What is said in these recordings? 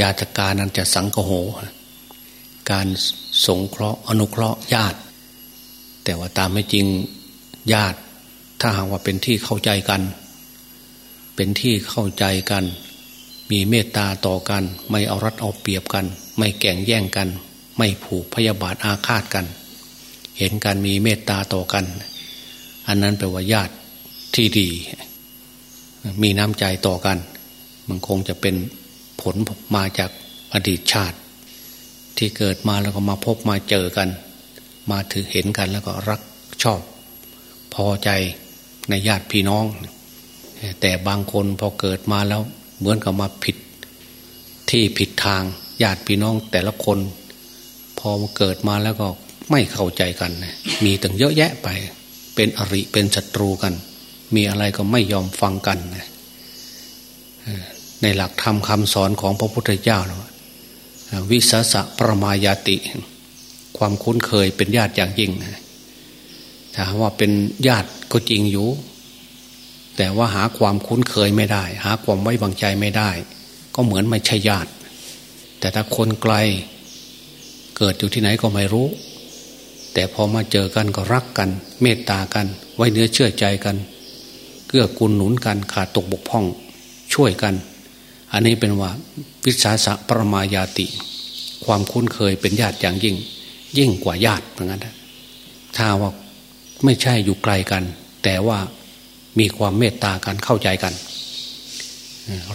ญาติการนั้นจะสังกโห การสงเคราะห์อนุเคราะห์ญาติ แต่ว่าตามไม่จริงญาติ ถ้าหากว่าเป็นที่เข้าใจกัน เป็นที่เข้าใจกัน มีเมตตาต่อกัน ไม่เอารัดเอาเปรียบกัน ไม่แก่งแย่งกัน ไม่ผูกพยาบาทอาฆาตกัน เห็นการมีเมตตาต่อกัน อันนั้นแปลว่าญาติที่ดี มีน้ำใจต่อกัน มันคงจะเป็น ผลมาจากอดีตชาติ ที่เกิดมาแล้วก็มาพบมาเจอกัน มาถือเห็นกันแล้วก็รักชอบ พอใจในญาติพี่น้อง แต่บางคนพอเกิดมาแล้วเหมือนกับมาผิด ที่ผิดทางญาติพี่น้องแต่ละคน พอมาเกิดมาแล้วก็ไม่เข้าใจกัน มีตั้งเยอะแยะไป เป็นอริเป็นศัตรูกัน มีอะไรก็ไม่ยอมฟังกัน ในหลักธรรมคำสอนของพระพุทธเจ้าวิสสะประมายาติ ความคุ้นเคยเป็นญาติอย่างยิ่งถ้าว่าเป็นญาติก็จริงอยู่ แต่ว่าหาความคุ้นเคยไม่ได้ หาความไว้วางใจไม่ได้ ก็เหมือนไม่ใช่ญาติ แต่ถ้าคนไกล เกิดอยู่ที่ไหนก็ไม่รู้ แต่พอมาเจอกันก็รักกัน เมตตากัน ไว้เนื้อเชื่อใจกัน เกื้อกูลหนุนกันขาดตกบกพร่อง ช่วยกัน อันนี้เป็นว่าวิสาสะประมายาติ ความคุ้นเคยเป็นญาติอย่างยิ่ง ยิ่งกว่าญาติเหมือนกันถ้าว่าไม่ใช่อยู่ไกลกัน แต่ว่ามีความเมตตากันเข้าใจกัน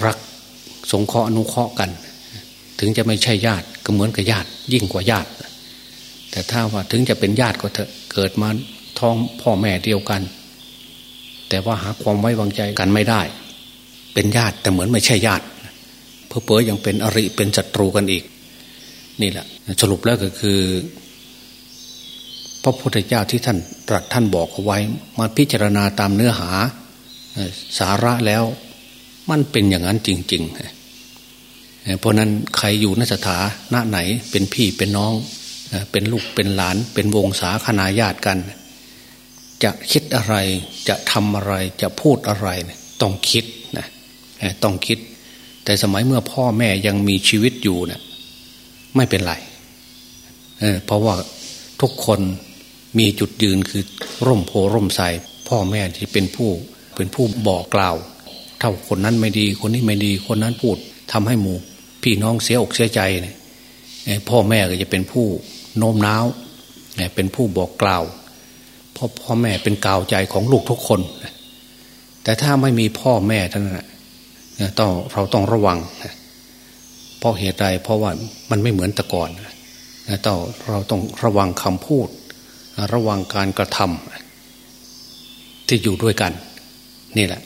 รักสงเคราะห์อนุเคราะห์กัน ถึงจะไม่ใช่ญาติก็เหมือนกับญาติ ยิ่งกว่าญาติ แต่ถ้าว่าถึงจะเป็นญาติก็เถอะเกิดมาท้องพ่อแม่เดียวกัน แต่ว่าหาความไว้วางใจกันไม่ได้ เป็นญาติแต่เหมือนไม่ใช่ญาติ เพอเพอยังเป็นอริเป็นศัตรูกันอีก นี่แหละ สรุปแล้วก็คือ พระพุทธเจ้าที่ท่านตรัสท่านบอกเอาไว้ มาพิจารณาตามเนื้อหา สาระแล้ว มันเป็นอย่างนั้นจริง ๆ เพราะนั้นใครอยู่นสถาหน้าไหนเป็นพี่เป็นน้อง เป็นลูกเป็นหลาน เป็นวงศาคณาญาติกัน จะคิดอะไรจะทำอะไรจะพูดอะไร ต้องคิดนะต้องคิด แต่สมัยเมื่อพ่อแม่ยังมีชีวิตอยู่เนะี่ยไม่เป็นไรเเพราะว่าทุกคนมีจุดยืนคือร่มโพร่มใสพ่อแม่ที่เป็นผู้เป็นผู้บอกกล่าว เท่าคนนั้นไม่ดี คนนี้ไม่ดีคนนั้นพูดทำให้หมู่ พี่น้องเสียอกเสียใจเนี่ยพ่อแม่ก็จะเป็นผู้โน้มน้าวเป็นผู้บอกกล่าวพ่อพ่อแม่เป็นกล่าวใจของลูกทุกคน แต่ถ้าไม่มีพ่อแม่ท่านนะ ต้องเราต้องระวังเพราะเหตุใดเพราะว่ามันไม่เหมือนแต่ก่อนต้องเราต้องระวังคำพูด ระวังการกระทำที่อยู่ด้วยกัน นี่แหละ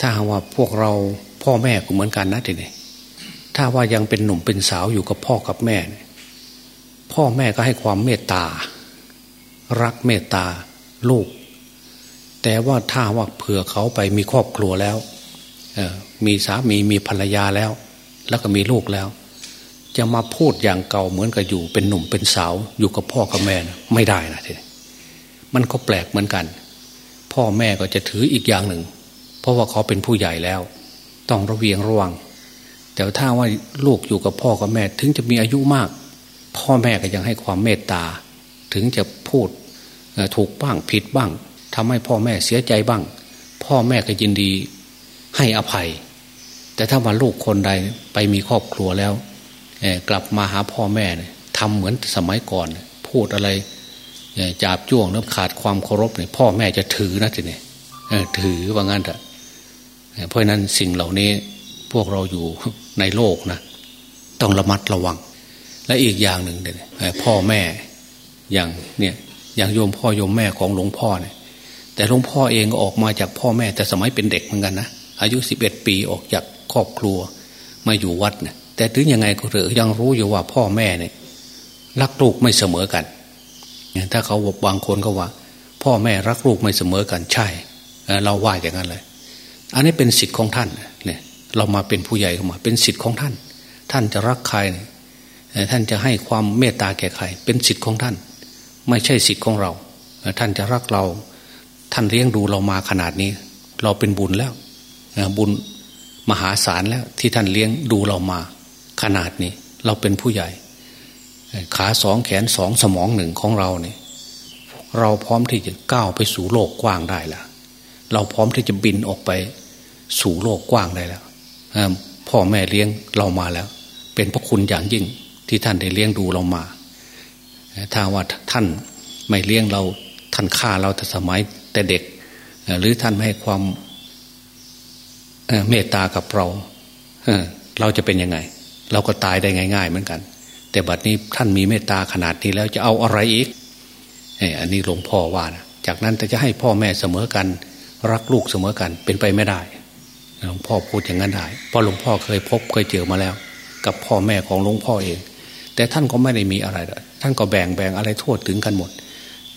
ถ้าว่าพวกเราพ่อแม่ก็เหมือนกันนะทีนี้ถ้าว่ายังเป็นหนุ่มเป็นสาวอยู่กับพ่อกับแม่ พ่อแม่ก็ให้ความเมตตา รักเมตตาลูก แต่ว่าถ้าว่าเผื่อเขาไปมีครอบครัวแล้ว มีสามีมีภรรยาแล้ว แล้วก็มีลูกแล้ว จะมาพูดอย่างเก่าเหมือนกับอยู่ เป็นหนุ่มเป็นสาวอยู่กับพ่อกับแม่นะไม่ได้นะทีมันก็แปลกเหมือนกัน พ่อแม่ก็จะถืออีกอย่างหนึ่ง เพราะว่าเขาเป็นผู้ใหญ่แล้ว ต้องระเวียงระวัง แต่ถ้าว่าลูกอยู่กับพ่อกับแม่ ถึงจะมีอายุมาก พ่อแม่ก็ยังให้ความเมตตา ถึงจะพูดถูกบ้างผิดบ้างทำให้พ่อแม่เสียใจบ้าง พ่อแม่ก็ยินดี ให้อภัย แต่ถ้าว่าลูกคนใดไปมีครอบครัวแล้วกลับมาหาพ่อแม่ทำเหมือนสมัยก่อน พูดอะไรจาบจ้วงแล้วขาดความเคารพเนี่ยพ่อแม่จะถือนะทีนี้ถือว่างั้นเถอะเพราะนั้นสิ่งเหล่านี้พวกเราอยู่ในโลกนะ ต้องระมัดระวัง และอีกอย่างหนึ่งเนี่ยพ่อแม่อย่างเนี่ยอย่างโยมพ่อโยมแม่ของหลวงพ่อเนี่ยแต่หลวงพ่อเองก็ออกมาจากพ่อแม่แต่สมัยเป็นเด็กเหมือนกันนะ อายุสิบเอ็ดปีออกจากครอบครัว มาอยู่วัดเนี่ยแต่ถึงยังไงก็เถอะยังรู้อยู่ว่าพ่อแม่เนี่ยรักลูกไม่เสมอกันถ้าเขาบอกบางคนก็ว่า พ่อแม่รักลูกไม่เสมอกันใช่ เราว่าอย่างนั้นเลย อันนี้เป็นสิทธิ์ของท่านเนี่ยเรามาเป็นผู้ใหญ่เข้ามา เป็นสิทธิ์ของท่าน ท่านจะรักใคร ท่านจะให้ความเมตตาแก่ใคร เป็นสิทธิ์ของท่าน ไม่ใช่สิทธิ์ของเรา ท่านจะรักเรา ท่านเลี้ยงดูเรามาขนาดนี้ เราเป็นบุญแล้ว บุญมหาศาลแล้วที่ท่านเลี้ยงดูเรามา ขนาดนี้ เราเป็นผู้ใหญ่ ขาสองแขนสองสมองหนึ่งของเราเนี่ยเราพร้อมที่จะก้าวไปสู่โลกกว้างได้แล้วเราพร้อมที่จะบินออกไปสู่โลกกว้างได้แล้วพ่อแม่เลี้ยงเรามาแล้ว เป็นพระคุณอย่างยิ่งที่ท่านได้เลี้ยงดูเรามาถ้าว่าท่านไม่เลี้ยงเราท่านฆ่าเราแต่สมัยแต่เด็ก หรือท่านไม่ให้ความ เมตตากับเราเราจะเป็นยังไง เราก็ตายได้ง่าย ๆ เหมือนกัน แต่บัดนี้ท่านมีเมตตาขนาดนี้แล้วจะเอาอะไรอีกอันนี้หลวงพ่อว่านะจากนั้นจะให้พ่อแม่เสมอกัน รักลูกเสมอกันเป็นไปไม่ได้หลวงพ่อพูดอย่างนั้นได้เพราะหลวงพ่อเคยพบเคยเจอมาแล้ว กับพ่อแม่ของหลวงพ่อเอง แต่ท่านก็ไม่ได้มีอะไร ท่านก็แบ่งแบ่งอะไรทั่วถึงกันหมด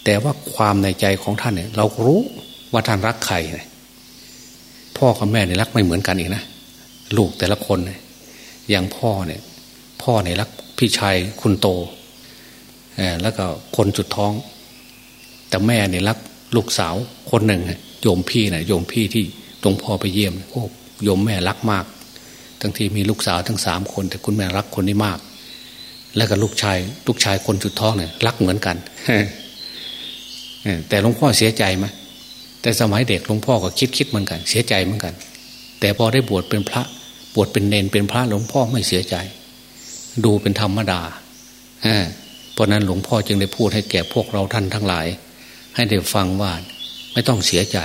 แต่ว่าความในใจของท่านเนี่ย เรารู้ว่าท่านรักใคร พ่อกับแม่เนี่ยรักไม่เหมือนกันอีกนะลูกแต่ละคนเนี่ยอย่างพ่อเนี่ย พ่อเนี่ยรักพี่ชายคุณโตแล้วก็คนจุดท้อง แต่แม่เนี่ยรักลูกสาวคนหนึ่งโยมพี่นะ่ะโยมพี่ที่หลวงพ่อไปเยี่ยมโอ้โยมแม่รักมาก ทั้งที่มีลูกสาวทั้งสามคน แต่คุณแม่รักคนนี้มาก แล้วก็ลูกชายลูกชายคนจุดท้องเนี่ยรักเหมือนกันแต่หลวงพ่อเสียใจไหม แต่สมัยเด็กหลวงพ่อก็คิดคิดเหมือนกัน เสียใจเหมือนกัน แต่พอได้บวชเป็นพระ บวชเป็นเนนเป็นพระหลวงพ่อไม่เสียใจ ดูเป็นธรรมดาเพราะนั้นหลวงพ่อจึงได้พูดให้แก่พวกเราท่านทั้งหลาย ให้ได้ฟังว่าไม่ต้องเสียใจ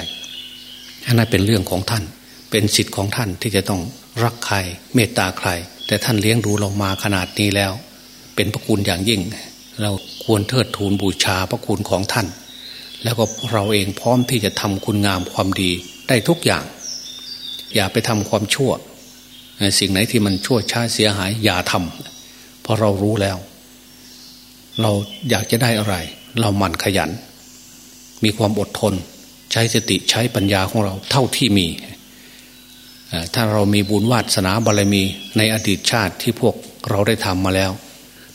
อันนั้นเป็นเรื่องของท่าน เป็นสิทธิ์ของท่านที่จะต้องรักใคร เมตตาใคร แต่ท่านเลี้ยงดูเรามาขนาดนี้แล้ว เป็นพระคุณอย่างยิ่ง เราควรเทิดทูนบูชาพระคุณของท่าน แล้วก็เราเองพร้อมที่จะทำคุณงามความดีได้ทุกอย่าง อย่าไปทำความชั่ว สิ่งไหนที่มันชั่วช้าเสียหาย อย่าทำเพราะเรารู้แล้ว เราอยากจะได้อะไร เราหมั่นขยัน มีความอดทน ใช้สติใช้ปัญญาของเราเท่าที่มี ถ้าเรามีบุญวาสนาบารมีในอดีตชาติที่พวกเราได้ทำมาแล้ว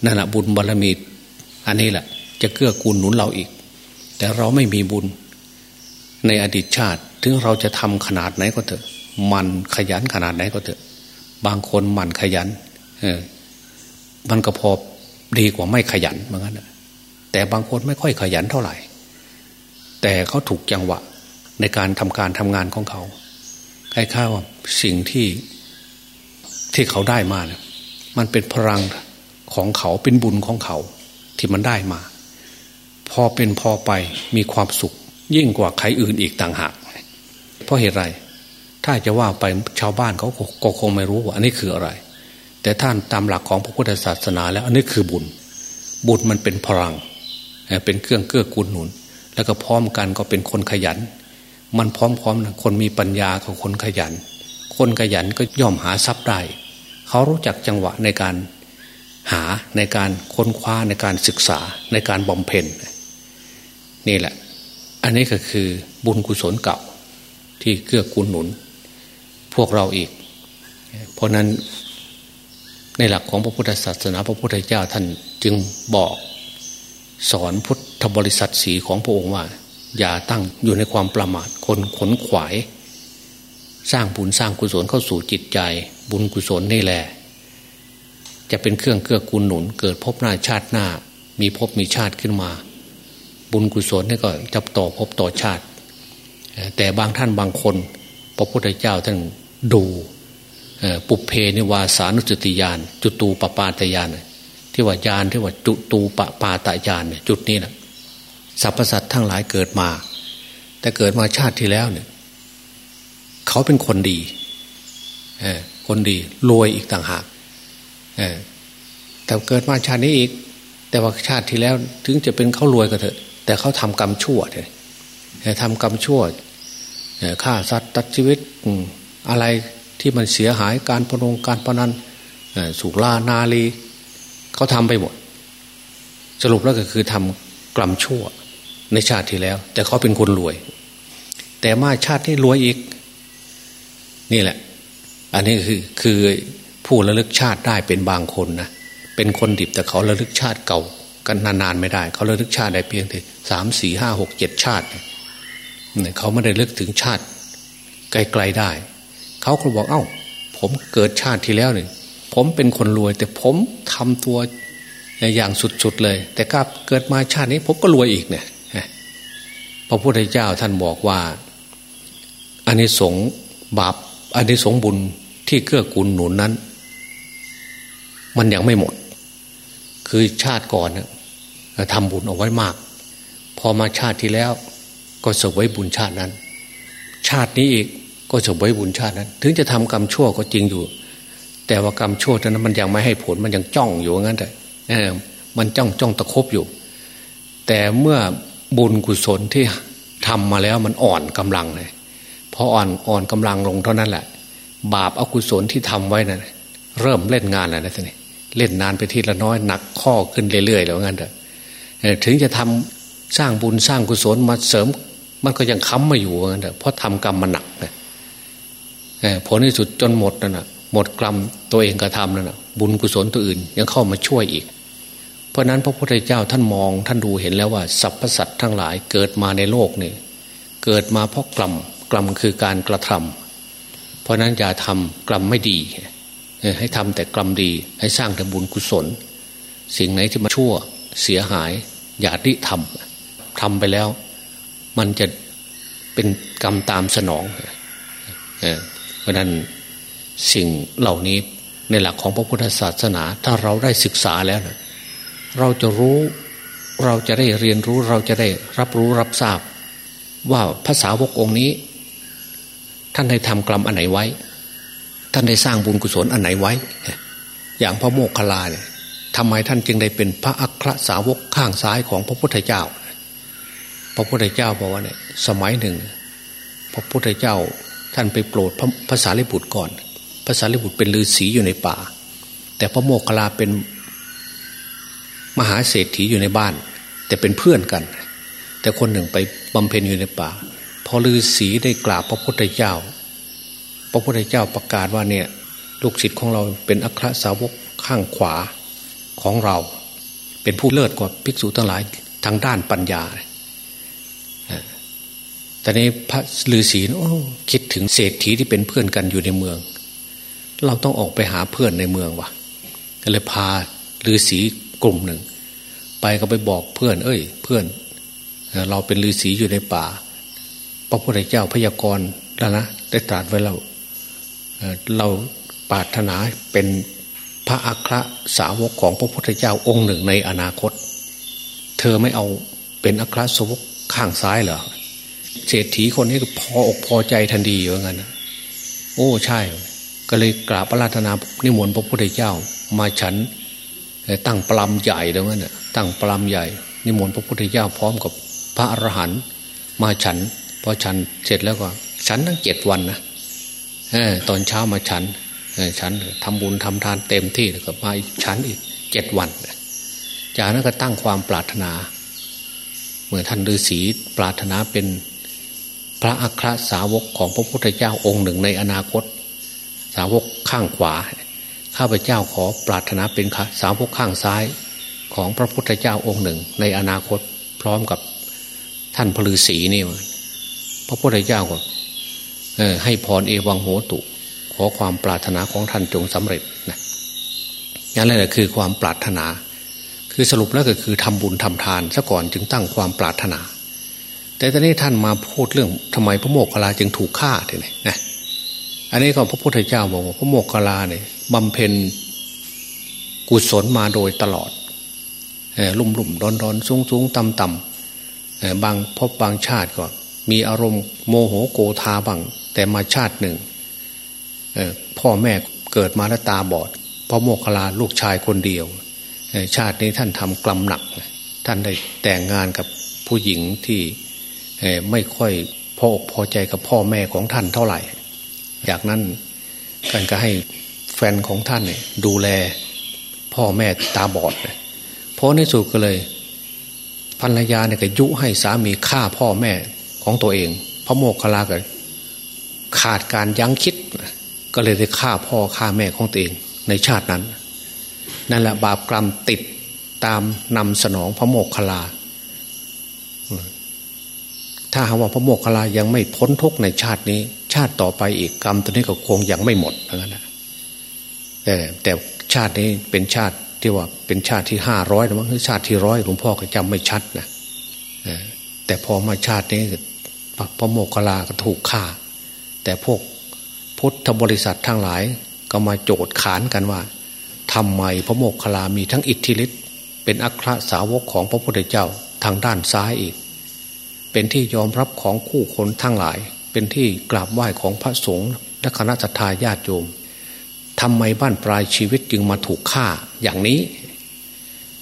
นั่นแหะบุญบารมี อันนี้แหละ จะเกื้อกูลหนุนเราอีก แต่เราไม่มีบุญ ในอดีตชาติ ถึงเราจะทำขนาดไหนก็เถอะ มันขยันขนาดไหนก็เถอะ บางคนมันขยัน เออ มันก็พอดีกว่าไม่ขยันเหมือนกันแต่บางคนไม่ค่อยขยันเท่าไหร่ แต่เขาถูกจังหวะในการทำการทำงานของเขาคล้ายๆว่าสิ่งที่ที่เขาได้มาเนี่ยมันเป็นพลังของเขาเป็นบุญของเขาที่มันได้มา พอเป็นพอไปมีความสุข ยิ่งกว่าใครอื่นอีกต่างหาก เพราะเหตุไร ถ้าจะว่าไปชาวบ้านเขาก็คงไม่รู้ว่าอันนี้คืออะไร แต่ท่านตามหลักของพระพุทธศาสนาแล้วอันนี้คือบุญ บุญมันเป็นพลัง เป็นเครื่องเกื้อกูลหนุน แล้วก็พร้อมกันก็เป็นคนขยัน มันพร้อมๆนะคนมีปัญญากับคนขยัน คนขยันก็ย่อมหาทรัพย์ได้เขารู้จักจังหวะในการหาในการค้นคว้าในการศึกษาในการบำเพ็ญ นี่แหละ อันนี้ก็คือบุญกุศลเก่า ที่เกื้อกูลหนุน พวกเราอีก เพราะนั้นในหลักของพระพุทธศาสนาพระพุทธเจ้าท่านจึงบอกสอนพุทธบริษัทสีของพระองค์ว่า อย่าตั้งอยู่ในความประมาทคนขนขวาย สร้างบุญสร้างกุศลเข้าสู่จิตใจ บุญกุศลนี่แหละ จะเป็นเครื่องเกื้อกูลหนุน เกิดพบหน้าชาติหน้า มีพบมีชาติขึ้นมา บุญกุศลนี่ก็จะต่อพบต่อชาติ แต่บางท่านบางคน พระพุทธเจ้าท่านดูปุเพนิวาสานุสติยานจุตูปปาตยานที่ว่ายานที่ว่าจุตูปปาตยานเนี่ยจุดนี้นะสรรพสัตว์ทั้งหลายเกิดมา แต่เกิดมาชาติที่แล้วเนี่ย เขาเป็นคนดีคนดีรวยอีกต่างหากแต่เกิดมาชาตินี้อีก แต่ว่าชาติที่แล้วถึงจะเป็นเขารวยก็เถอะ แต่เขาทำกรรมชั่วเลยทำกรรมชั่วฆ่าสัตว์ตัดชีวิตอะไรที่มันเสียหายการพนงการพนันสุรานาลีเขาทำไปหมด สรุปแล้วก็คือทำกลัมชั่วในชาติที่แล้ว แต่เขาเป็นคนรวย แต่มาชาตินี้รวยอีก นี่แหละ อันนี้คือคือผู้ระลึกชาติได้เป็นบางคนนะเป็นคนดิบแต่เขาระลึกชาติเก่า กันนานๆไม่ได้ เขาระลึกชาติได้เพียงแต่สามสี่ห้าหกเจ็ดชาติเนี่ยเขาไม่ได้ลึกถึงชาติไกลๆได้ เขาก็บอกเอ้า ผมเกิดชาติที่แล้วเนี่ยผมเป็นคนรวย แต่ผมทำตัวอย่างสุดๆเลย แต่กลับเกิดมาชาตินี้ ผมก็รวยอีกเนี่ยพระพุทธเจ้าท่านบอกว่าอันนี้สงบาปอันนี้สงบุญที่เกื้อกูลหนุนนั้น มันยังไม่หมด คือชาติก่อนเนี่ย ทำบุญเอาไว้มาก พอมาชาติที่แล้ว ก็เสวยบุญชาตินั้น ชาตินี้อีกก็เสวยบุญชาตินั้น ถึงจะทำกรรมชั่วก็จริงอยู่ แต่ว่ากรรมชั่วนั้นมันยังไม่ให้ผลมันยังจ้องอยู่งั้นแต่มันจ้องจ้องตะคบอยู่ แต่เมื่อบุญกุศลที่ทำมาแล้วมันอ่อนกำลังเลยพออ่อนอ่อนกำลังลงเท่านั้นแหละ บาปอากุศลที่ทำไว้นะ่ะเริ่มเล่นงานแล้วนะท่านนี่เล่นนานไปทีละน้อยหนักข้อขึ้นเรื่อยๆแล้วงั้นเถอะ ถึงจะทำสร้างบุญสร้างกุศลมาเสริม มันก็ยังค้ำมาอยู่งั้นเถอะเพราะทำกรรมมันหนักนะผลที่สุดจนหมดนั่นนะหมดกรรมตัวเองกระทำนั่นนะบุญกุศลตัวอื่น ยังเข้ามาช่วยอีก เพราะนั้นพระพุทธเจ้าท่านมองท่านดูเห็นแล้วว่าสรรพสัตว์ทั้งหลายเกิดมาในโลกนี่เกิดมาเพราะกรรมกรรมคือการกระทำเพราะนั้นอย่าทำกรรมไม่ดี ให้ทำแต่กรรมดีให้สร้างแต่บุญกุศล สิ่งไหนที่มาชั่วเสียหาย อย่าดิทำทำไปแล้ว มันจะเป็นกรรมตามสนองเพราะนั้นสิ่งเหล่านี้ในหลักของพระพุทธศาสนา ถ้าเราได้ศึกษาแล้วนะเราจะรู้เราจะได้เรียนรู้เราจะได้รับรู้รับทราบ ว่าภาษาวกองนี้ ท่านได้ทำกรรมอันไหนไว้ ท่านได้สร้างบุญกุศลอันไหนไว้ อย่างพระโมคคัลลาเนี่ย ทำไมท่านจึงได้เป็นพระอัครสาวกข้างซ้ายของพระพุทธเจ้า พระพุทธเจ้าบอกว่าเนี่ยสมัยหนึ่ง พระพุทธเจ้าท่านไปโปรดพระสารีบุตรก่อนพระสารีบุตรเป็นฤาษีอยู่ในป่า แต่พระโมคคัลลาเป็นมหาเศรษฐีอยู่ในบ้าน แต่เป็นเพื่อนกัน แต่คนหนึ่งไปบำเพ็ญอยู่ในป่า พอฤาษีได้กราบพระพุทธเจ้า พระพุทธเจ้าประกาศว่าเนี่ยลูกศิษย์ของเราเป็นอัครสาวกข้างขวา ของเรา เป็นผู้เลิศกว่าภิกษุทั้งหลายทางด้านปัญญาแต่นี้พระฤาษีคิดถึงเศรษฐีที่เป็นเพื่อนกันอยู่ในเมือง เราต้องออกไปหาเพื่อนในเมืองวะก็เลยพาฤาษีกลุ่มหนึ่ง ไปก็ไปบอกเพื่อน เอ้ย เพื่อน เราเป็นฤาษีอยู่ในป่า พระพุทธเจ้าพยากรณ์แล้วนะได้ตรัสไว้แล้วเราปรารถนาเป็น พระอัครสาวกของพระพุทธเจ้าองค์หนึ่งในอนาคต เธอไม่เอาเป็นอัครสาวกข้างซ้ายเหรอเศรษฐีคนนี้ก็พออกพอใจทันทีว่างั้นโอ้ใช่ ก็เลยกราบพระราธนานิมนต์พระพุทธเจ้า มาฉันตั้งปลำใหญ่ตรงนั้นตั้งปลำใหญ่ นิมนต์พระพุทธเจ้าพร้อมกับพระอรหันต์มาฉันพอฉันเสร็จแล้วก็ ฉันทั้งเจ็ดวันนะตอนเช้ามาฉัน ฉันทำบุญทำทานเต็มที่แล้วก็มาฉันอีกเจ็ดวัน จากนั้นก็ตั้งความปรารถนา เมื่อท่านฤาษีปรารถนาเป็นพระอัครสาวกของพระพุทธเจ้าองค์หนึ่งในอนาคต สาวกข้างขวา ข้าพเจ้าขอปรารถนาเป็นสาวกข้างซ้ายของพระพุทธเจ้าองค์หนึ่ง ในอนาคตพร้อมกับท่านพลือศีนี่พระพุทธเจ้าก็ให้พรเอวังโหตุ ขอความปรารถนาของท่านจงสำเร็จนะนั่นแหละคือความปรารถนา คือสรุปแล้วก็คือทำบุญทำทานซะก่อนจึงตั้งความปรารถนา แต่ตอนนี้ท่านมาพูดเรื่องทำไมพระโมกขลาจึงถูกฆ่าทีนี้นะอันนี้ก็พระพุทธเจ้าบอกว่าพระโมกขลาเนี่ยบำเพ็ญกุศลมาโดยตลอดลุ่มลุ่มร้อนร้อนสูงสูงต่ำต่ำบางพบบางชาติก็มีอารมณ์โมโหโกธาบังแต่มาชาติหนึ่ง พ่อแม่เกิดมาแล้วตาบอดพระโมคคลาลูกชายคนเดียว ชาตินี้ท่านทำกลัมหนัก ท่านได้แต่งงานกับผู้หญิงที่ไม่ค่อยพออกพอใจกับพ่อแม่ของท่านเท่าไหร่ จากนั้นกันก็ให้แฟนของท่านเนี่ยดูแลพ่อแม่ตาบอดเพราะในสุดก็เลยภรรยาเนี่ยก็ยุให้สามีฆ่าพ่อแม่ของตัวเอง พระโมกขลาก็ขาดการยั้งคิด ก็เลยได้ฆ่าพ่อฆ่าแม่ของตัวเองในชาตินั้น นั่นแหละบาปกรรมติดตามนำสนองพระโมกขลา ถ้าหากว่าพระโมกขลายังไม่พ้นทุกในชาตินี้ ชาติต่อไปอีกกรรมตัวนี้ก็คงยังไม่หมดเพราะงั้นแต่แต่ชาตินี้เป็นชาติที่ว่าเป็นชาติที่ห้าร้อยหรือมั้งชาติที่ร้อยหลวงพ่อก็จำไม่ชัดนะแต่พอมาชาตินี้พระโมกขลาก็ถูกฆ่า แต่พวก พุทธบริษัททั้งหลาย ก็มาโจดขานกันว่าทำไมพระโมกขลามีทั้งอิทธิฤทธิ์เป็นอัครสาวกของพระพุทธเจ้าทางด้านซ้ายอีก เป็นที่ยอมรับของคู่คนทั้งหลาย เป็นที่กราบไหว้ของพระสงฆ์และคณะสัตยาญาติโยมทำไมบ้านปลายชีวิตจึงมาถูกฆ่าอย่างนี้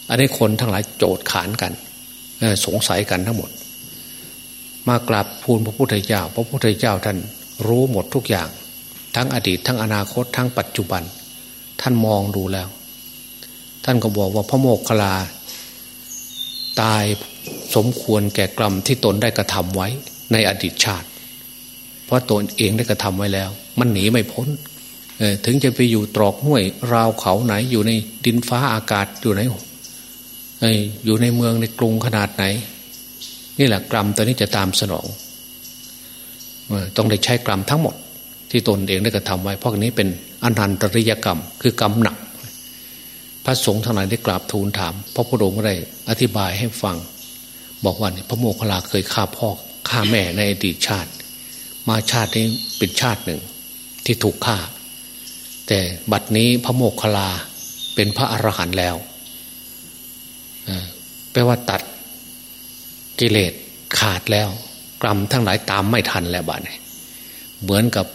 อันนี้คนทั้งหลายโจดขานกันสงสัยกันทั้งหมด มากราบพูนพระพุทธเจ้า พระพุทธเจ้าท่านรู้หมดทุกอย่าง ทั้งอดีต ทั้งอนาคต ทั้งปัจจุบัน ท่านมองดูแล้ว ท่านก็บอกว่าพระโมกขลา ตายสมควรแก่กรรมที่ตนได้กระทำไว้ในอดีตชาติ เพราะตนเองได้กระทำไว้แล้ว มันหนีไม่พ้นถึงจะไปอยู่ตรอกห้วย ราวเขาไหนอยู่ในดินฟ้าอากาศอยู่ไหนอยู่ในเมืองในกรุงขนาดไหน นี่แหละกรรมตัวนี้จะตามสนองต้องได้ใช้กรรมทั้งหมด ที่ตนเองได้กระทำไว้เพราะนี้เป็นอนันตริยกรรม คือกรรมหนัก พระสงฆ์ทั้งหลายได้กราบทูลถาม พระพุทธองค์ได้อธิบายให้ฟัง บอกว่าพระโมคคัลลาเคยฆ่าพ่อฆ่าแม่ในอดีตชาติ มาชาตินี้เป็นชาติหนึ่งที่ถูกฆ่า แต่บัดนี้พระโมกขลาเป็นพระอรหันต์แล้วแปลว่าตัดกิเลสขาดแล้ว กรรมทั้งหลายตามไม่ทันแล้วบัดนี้เหมือนกับ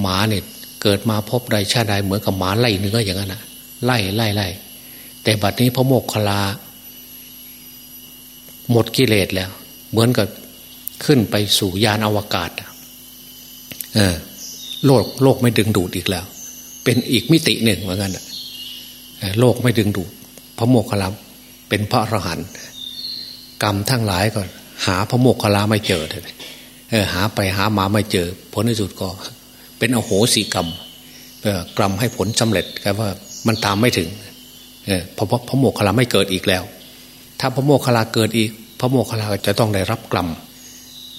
หมาเนี่ยเกิดมาพบใดชาติใดเหมือนกับหมาไล่เนื้ออย่างนั้นนะไล่ไล่ไล่แต่บัดนี้พระโมกขลา หมดกิเลสแล้ว เหมือนกับขึ้นไปสู่ยานอวกาศเออโลกโลกไม่ดึงดูดอีกแล้ว เป็นอีกมิติหนึ่งเหมือนกันโลกไม่ดึงดูด พระโมกขลาเป็นพระอรหันต์กรรมทั้งหลายก็หาพระโมกขลาไม่เจอเลยหาไปหามาไม่เจอ ผลในสุดก็ เป็นอโหสิกรรมกรรมให้ผลสำเร็จครับว่ามันตามไม่ถึงเพราะพระโมกขลาไม่เกิดอีกแล้ว ถ้าพระโมกขลาเกิดอีก พระโมกขลาจะต้องได้รับกรรม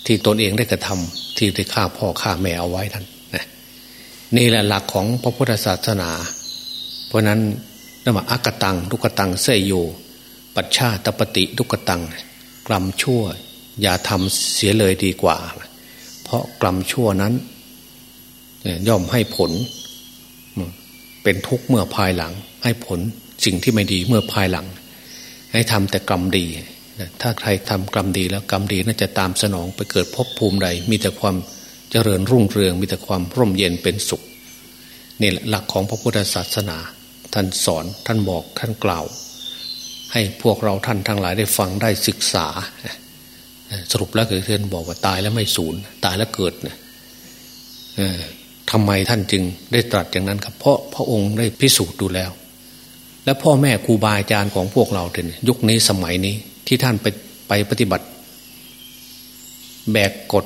ที่ตนเองได้กระทำที่ได้ฆ่าพ่อฆ่าแม่เอาไว้ท่านนี่แหละหลักของพระพุทธศาสนา เพราะนั้นนว่าอักตังทุกตังเสยโย ปัชชาตปฏิทุกตังกรรมชั่ว อย่าทำเสียเลยดีกว่า เพราะกรรมชั่วนั้น ย่อมให้ผล เป็นทุกข์เมื่อภายหลัง ให้ผลสิ่งที่ไม่ดีเมื่อภายหลัง ให้ทำแต่กรรมดีถ้าใครทำกรรมดีแล้วกรรมดีน่าจะตามสนองไปเกิดพบภูมิใด มีแต่ความเจริญรุ่งเรือง มีแต่ความร่มเย็นเป็นสุขนี่แหละหลักของพระพุทธศาสนา ท่านสอนท่านบอกท่านกล่าว ให้พวกเราท่านทั้งหลายได้ฟังได้ศึกษา สรุปแล้วคือท่านบอกว่าตายแล้วไม่สูญตายแล้วเกิดเนี่ย ทำไมท่านจึงได้ตรัสอย่างนั้นครับ เพราะพระองค์ได้พิสูจน์ดูแล้ว และพ่อแม่ครูบาอาจารย์ของพวกเราถึงยุคนี้สมัยนี้ที่ท่านไปไปปฏิบัติ แบกกฎ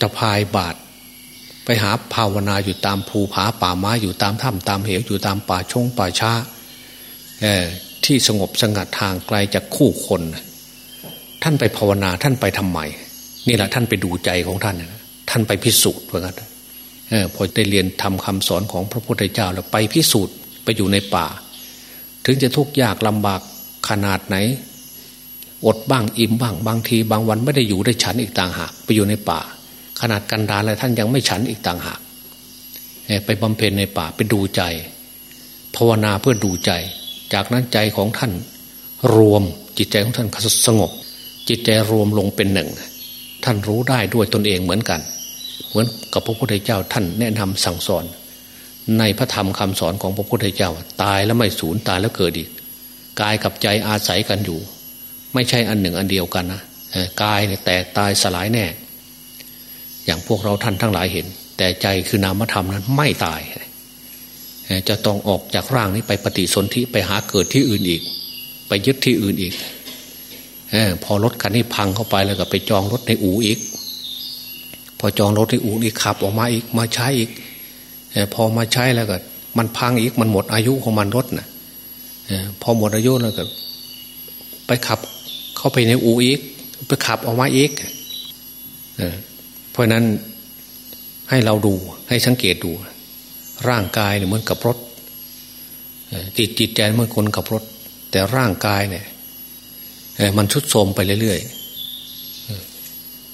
ตะพายบาท ไปหาภาวนาอยู่ตามภูผาป่าไม้อยู่ตามถ้ำตามเหวอยู่ตามป่าชงป่าช้าที่สงบสงัดทางไกลจากคู่คน ท่านไปภาวนาท่านไปทำไมนี่แหละท่านไปดูใจของท่าน ท่านไปพิสูจน์เพื่อน พอได้เรียนทำคำสอนของพระพุทธเจ้าแล้วไปพิสูจน์ไปอยู่ในป่า ถึงจะทุกข์ยากลำบากขนาดไหน อดบ้างอิ่มบ้างบางที บางวันไม่ได้อยู่ได้ฉันอีกต่างหาก ไปอยู่ในป่า ขนาดกันดารอะไรท่านยังไม่ฉันอีกต่างหากไปบำเพ็ญในป่าไปดูใจ ภาวนาเพื่อดูใจ จากนั้นใจของท่าน รวมจิตใจของท่านสงบ จิตใจรวมลงเป็นหนึ่ง ท่านรู้ได้ด้วยตนเองเหมือนกัน เหมือนกับพระพุทธเจ้าท่านแนะนำสั่งสอน ในพระธรรมคำสอนของพระพุทธเจ้า ตายแล้วไม่สูญตายแล้วเกิดอีกกายกับใจอาศัยกันอยู่ ไม่ใช่อันหนึ่งอันเดียวกันนะกายเนี่ยแตกตายสลายแน่ อย่างพวกเราท่านทั้งหลายเห็น แต่ใจคือนามธรรมนั้นไม่ตาย จะต้องออกจากร่างนี้ไปปฏิสนธิไปหาเกิดที่อื่นอีก ไปยึดที่อื่นอีกอพอรถคันนี้พังเข้าไปแล้วก็ไปจองรถในอู่อีก พอจองรถในอู่อีกขับออกมาอีกมาใช้อีกพอมาใช้แล้วก็ มันพังอีกมันหมดอายุของมันรถนะ่ะพอหมดอายุแล้วก็ ไปขับเข้าไปในอู่อีก ไปขับออกมาอีกเพราะนั้นให้เราดูให้สังเกตดู ร่างกายเนี่ยเหมือนกับรถจิตจิตใจเหมือนคนกับรถ แต่ร่างกายเนี่ยมันชุดโทมไปเรื่อยๆ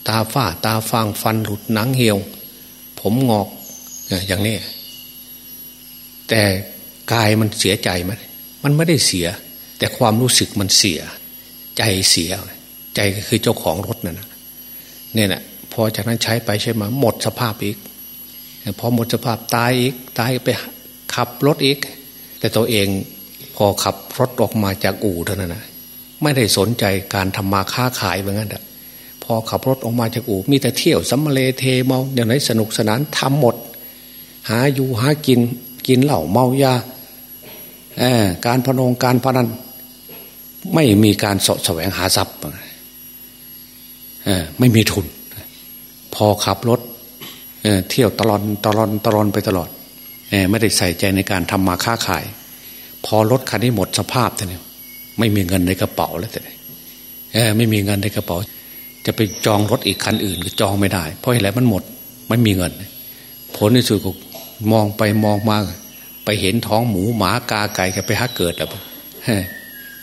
ตาฝ้าตาฟางฟันหลุดหนังเหี่ยว ผมงอกอย่างนี้ แต่กายมันเสียใจไหมมันไม่ได้เสีย แต่ความรู้สึกมันเสีย ใจเสีย ใจคือเจ้าของรถนั่นนะเนี่ยนะพอจากนั้นใช้ไปใช้มาหมดสภาพอีกพอหมดสภาพตายอีกตายไปขับรถอีก แต่ตัวเองพอขับรถออกมาจากอู่เท่านั้นนะไม่ได้สนใจการทำมาค้าขายเหมือนกัน พอขับรถออกมาจากอู่มีแต่เที่ยวสัมเลเทเมาอย่างไรสนุกสนานทำหมด หาอยู่หากินกินเหล้าเมายาการพนงการพนันไม่มีการสะแสวงหาทรัพย์ไม่มีทุน พอขับรถเเที่ยวตลอดตลอดตลอดไปตลอดไม่ได้ใส่ใจในการทำมาค้าขาย พอรถคันนี้หมดสภาพแต่เนี่ยไม่มีเงินในกระเป๋าแล้วแต่ไม่มีเงินในกระเป๋า จะไปจองรถอีกคันอื่นก็จองไม่ได้ เพราะอะไรมันหมดไม่มีเงิน ผลในสุดก็มองไปมองมาไปเห็นท้องหมูหมากาไก่ก็ไปหาเกิดแล้ว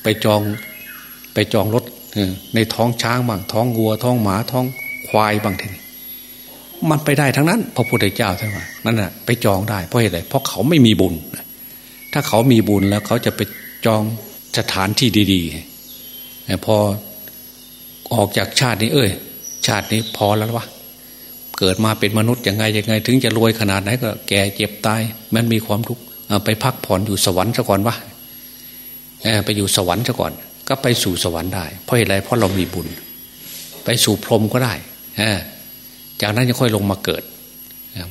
ไปจองไปจองรถในท้องช้างบ้างท้องวัว ท้องหมาท้องควายบางทีมันไปได้ทั้งนั้น พระพุทธเจ้าท่านว่านั่นน่ะไปจองได้เพราะอะไรเพราะเขาไม่มีบุญถ้าเขามีบุญแล้วเขาจะไปจองสถานที่ดี ๆ พอ ออกจากชาตินี้ เอ้ย ชาตินี้พอแล้ววะเกิดมาเป็นมนุษย์ยังไงยังไง ถึงจะรวยขนาดไหนก็ แก่เจ็บตาย มันมีความทุกข์ไปพักผ่อนอยู่สวรรค์ซะก่อนวะไปอยู่สวรรค์ซะก่อน ก็ไปสู่สวรรค์ได้ เพราะอะไรเพราะเรามีบุญ ไปสู่พรหมก็ได้จากนั้นจะค่อยลงมาเกิด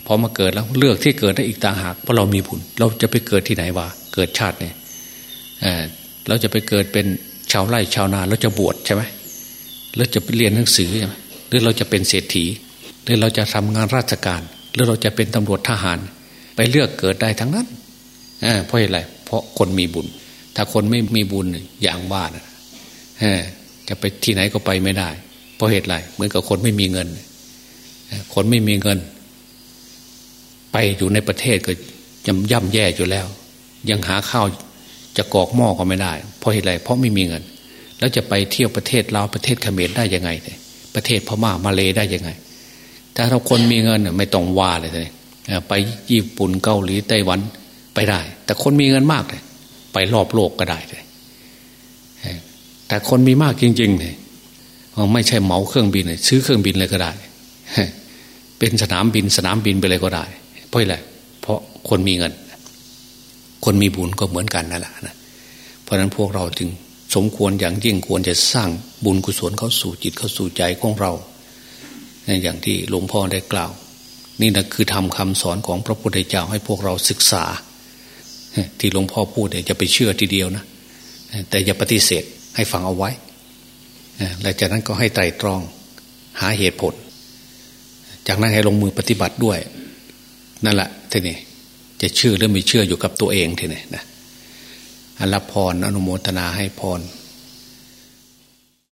พอมาเกิดแล้วเลือกที่เกิดได้อีกต่างหากเพราะเรามีบุญ เราจะไปเกิดที่ไหนวะเกิดชาติเนี่ยเราจะไปเกิดเป็นชาวไร่ชาวนาเราจะบวชใช่ไหม เราจะเรียนหนังสือหรือเราจะเป็นเศรษฐี หรือเราจะทำงานราชการ หรือเราจะเป็นตำรวจทหาร ไปเลือกเกิดได้ทั้งนั้นเพราะอะไร เพราะคนมีบุญ ถ้าคนไม่มีบุญอย่างว่านะจะไปที่ไหนก็ไปไม่ได้ เพราะเหตุไรเหมือนกับคนไม่มีเงิน คนไม่มีเงิน ไปอยู่ในประเทศก็ย่ำย่ำแย่อยู่แล้ว ยังหาข้าวจะกอกหม้อก็ไม่ได้ เพราะเหตุไรเพราะไม่มีเงิน แล้วจะไปเที่ยวประเทศลาวประเทศเขมรได้ยังไงเนี่ยประเทศพม่ามาเลได้ยังไง ถ้าเราคนมีเงินไม่ต้องว่าเลยเลยไปญี่ปุ่นเกาหลีไต้หวันไปได้ แต่คนมีเงินมากเลยไปรอบโลกก็ได้เลยแต่คนมีมากจริงๆเนี่ยไม่ใช่เหมาเครื่องบินเลยซื้อเครื่องบินเลยก็ได้ เป็นสนามบินสนามบินไปเลยก็ได้ เพราะอะไรเพราะคนมีเงิน คนมีบุญก็เหมือนกันนั่นแหละนะเพราะฉะนั้นพวกเราจึง สมควรอย่างยิ่งควรจะสร้างบุญกุศลเข้าสู่จิตเข้าสู่ใจของเรา อย่างที่หลวงพ่อได้กล่าว นี่นะคือทำคำสอนของพระพุทธเจ้าให้พวกเราศึกษา ที่หลวงพ่อพูดเนี่ยจะไปเชื่อทีเดียวนะ แต่อย่าปฏิเสธให้ฟังเอาไว้หลังจากนั้นก็ให้ไตรตรองหาเหตุผล จากนั้นให้ลงมือปฏิบัติด้วย นั่นแหละทีนี้จะเชื่อหรือไม่เชื่ออยู่กับตัวเองทีนี้นะ รับพรอนุโมทนาให้พร